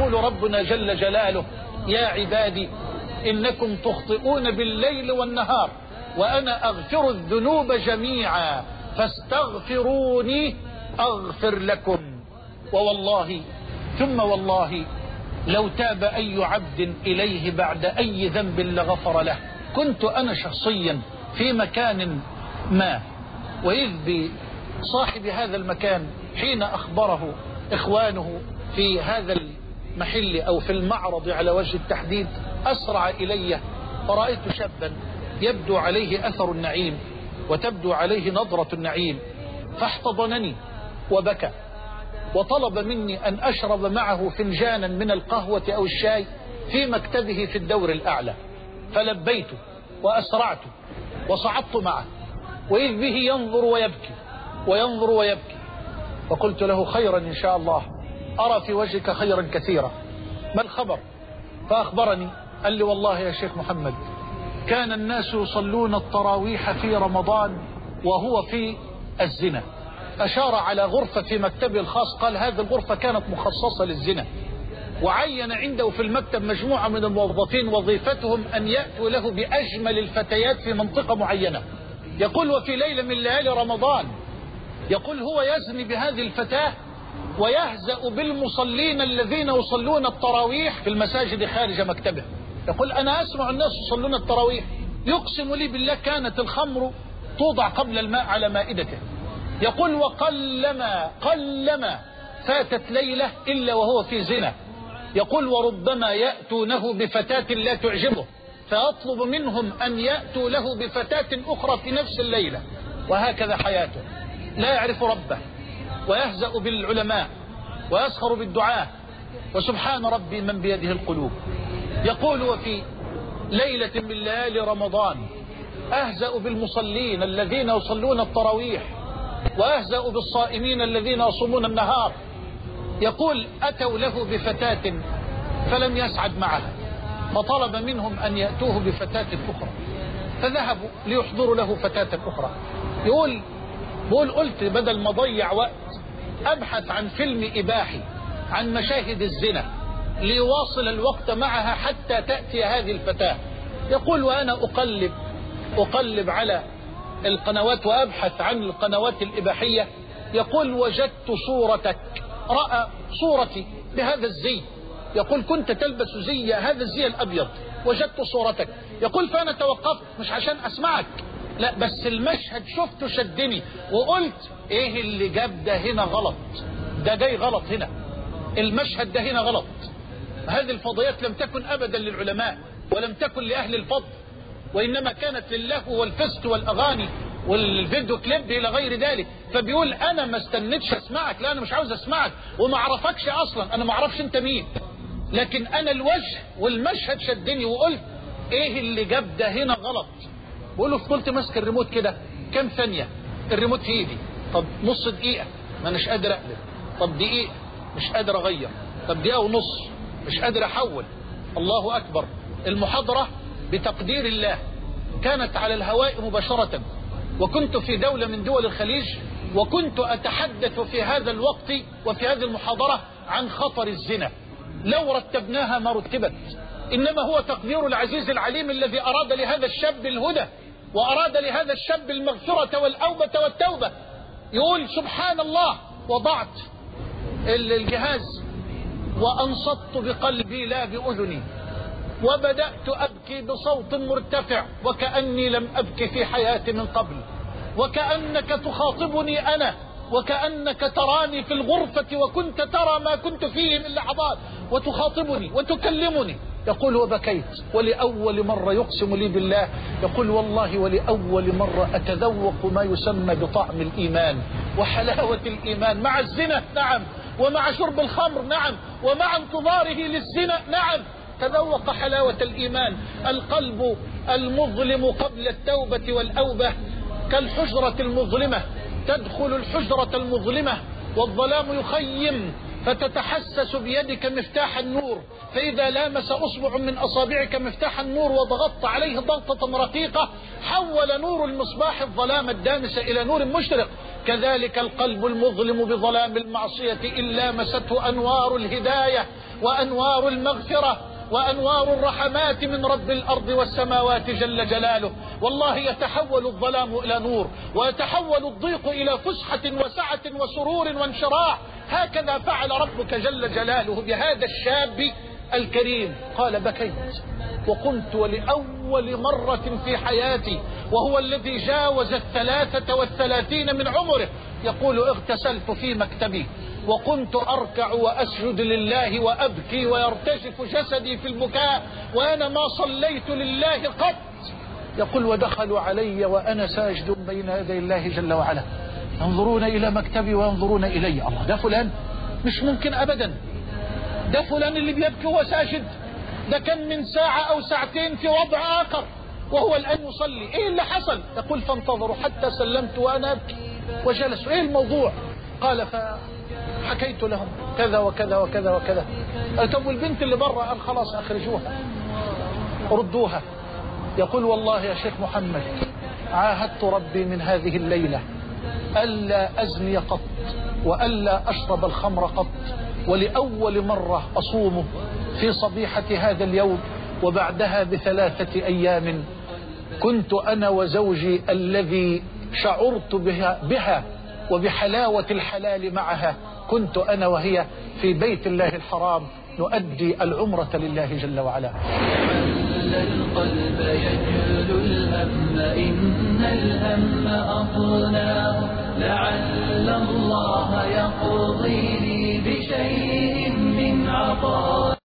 يقول ربنا جل جلاله يا عبادي إنكم تخطئون بالليل والنهار وأنا أغفر الذنوب جميعا فاستغفروني أغفر لكم. ووالله ثم والله لو تاب أي عبد إليه بعد أي ذنب لغفر له. كنت أنا شخصيا في مكان ما وإذ بصاحب هذا المكان حين أخبره إخوانه في هذا المحل أو في المعرض على وجه التحديد أسرع إلي فرأيت شابا يبدو عليه أثر النعيم وتبدو عليه نظرة النعيم فاحتضنني وبكى وطلب مني أن أشرب معه فنجانا من القهوة أو الشاي في مكتبه في الدور الأعلى فلبيت وأسرعت وصعدت معه وإذ به ينظر ويبكي وينظر ويبكي فقلت له خيرا إن شاء الله. أرى في وجهك خيرا كثيرا. ما الخبر؟ فأخبرني. قال لي والله يا شيخ محمد كان الناس يصلون التراويح في رمضان وهو في الزنا. أشار على غرفة في مكتبه الخاص قال هذه الغرفة كانت مخصصة للزنا. وعين عنده في المكتب مجموعة من الموظفين وظيفتهم أن يأتوا له بأجمل الفتيات في منطقة معينة. يقول وفي ليلة من ليالي رمضان يقول هو يزني بهذه الفتاة ويهزأ بالمصلين الذين يصلون التراويح في المساجد خارج مكتبه. يقول أنا أسمع الناس يصلون التراويح. يقسم لي بالله كانت الخمر توضع قبل الماء على مائدته. يقول وقلما قلما فاتت ليلة إلا وهو في زنا. يقول وربما يأتونه بفتاة لا تعجبه. فيطلب منهم أن يأتوا له بفتاة أخرى في نفس الليلة. وهكذا حياته. لا يعرف ربه. ويهزأ بالعلماء ويسخر بالدعاء وسبحان ربي من بيده القلوب. يقول وفي ليلة من ليالي رمضان أهزأ بالمصلين الذين يصلون التراويح وأهزأ بالصائمين الذين يصومون النهار. يقول أتوا له بفتاة فلم يسعد معها فطلب منهم أن يأتوه بفتاة أخرى. فذهبوا ليحضروا له فتاة أخرى. يقول بقول قلت بدل ما أضيع وقت أبحث عن فيلم إباحي عن مشاهد الزنا ليواصل الوقت معها حتى تأتي هذه الفتاة. يقول وأنا أقلب أقلب على القنوات وأبحث عن القنوات الإباحية. يقول وجدت صورتك. رأى صورتي بهذا الزي. يقول كنت تلبس زي هذا الزي الأبيض. وجدت صورتك. يقول فأنا توقفت مش عشان أسمعك. لا بس المشهد شفته شدني وقلت إيه اللي جاب ده هنا غلط؟ ده جاي غلط هنا. المشهد ده هنا غلط. هذه الفضيات لم تكن أبدا للعلماء ولم تكن لأهل الفضل وإنما كانت للهو والفست والأغاني والفيديو كليب إلى غير ذلك. فبيقول أنا ما استنيتش أسمعك لا أنا مش عاوز أسمعك وما أعرفكش أصلا. أنا ما أعرفش أنت مين. لكن أنا الوجه والمشهد شدني وقلت إيه اللي جاب ده هنا غلط؟ بقول له فضلت ماسك الريموت كده كام ثانية؟ الريموت في إيدي. طب نص دقيقة. ما أناش قادر أقلب. طب دقيقة. مش قادر أغير. طب دقيقة ونص. مش قادر أحول. الله أكبر. المحاضرة بتقدير الله. كانت على الهواء مباشرة. وكنت في دولة من دول الخليج. وكنت أتحدث في هذا الوقت وفي هذه المحاضرة عن خطر الزنا. لو رتبناها ما رتبت. إنما هو تقدير العزيز العليم الذي أراد لهذا الشاب الهدى. وأراد لهذا الشاب المغفرة والأوبة والتوبة. يقول سبحان الله وضعت الجهاز وأنصت بقلبي لا بأذني وبدأت أبكي بصوت مرتفع وكأني لم أبكي في حياتي من قبل وكأنك تخاطبني أنا وكأنك تراني في الغرفة وكنت ترى ما كنت فيه من لحظات وتخاطبني وتكلمني. يقول وبكيت. ولأول مرة يقسم لي بالله. يقول والله ولأول مرة أتذوق ما يسمى بطعم الإيمان. وحلاوة الإيمان. مع الزنا نعم. ومع شرب الخمر نعم. ومع انتظاره للزنا نعم. تذوق حلاوة الإيمان. القلب المظلم قبل التوبة والأوبة كالحجرة المظلمة. تدخل الحجرة المظلمة والظلام يخيم فتتحسس بيدك مفتاح النور فإذا لامس أصبع من أصابعك مفتاح النور وضغطت عليه ضغطة رقيقة حول نور المصباح الظلام الدامس إلى نور مشرق. كذلك القلب المظلم بظلام المعصية إن لامسته أنوار الهداية وأنوار المغفرة. وأنوار الرحمات من رب الأرض والسماوات جل جلاله. والله يتحول الظلام إلى نور ويتحول الضيق إلى فسحة وسعة وسرور وانشراح. هكذا فعل ربك جل جلاله بهذا الشاب الكريم. قال بكيت وقمت ولأول مرة في حياتي وهو الذي جاوز الثلاثة والثلاثين من عمره يقول اغتسلت في مكتبي. وكنت أركع وأسجد لله وأبكي ويرتجف جسدي في البكاء وأنا ما صليت لله قط. يقول ودخلوا علي وأنا ساجد بين يدي الله جل وعلا. ينظرون إلى مكتبي وينظرون إلي. الله ده فلان مش ممكن أبدا. ده فلان اللي بيبكي وهو ساجد. ده كان من ساعة أو ساعتين في وضع آخر وهو الآن يصلي. إيه اللي حصل؟ يقول فانتظروا حتى سلمت وأنا أبكي وجلسوا إيه الموضوع؟ قال فحكيت لهم كذا وكذا وكذا وكذا. قال طب والبنت اللي بره قال خلاص أخرجوها. ردوها. يقول والله يا شيخ محمد عاهدت ربي من هذه الليلة ألا أزني قط وألا أشرب الخمر قط ولأول مرة أصوم في صبيحة هذا اليوم وبعدها بثلاثة أيام. كنت أنا وزوجي الذي شعرت بها, بها وبحلاوة الحلال معها. كنت أنا وهي في بيت الله الحرام نؤدي العمرة لله جل وعلا. القلب يجل الهم إن الهم أطناه لعل الله يقضي لي بشيء من عطاء.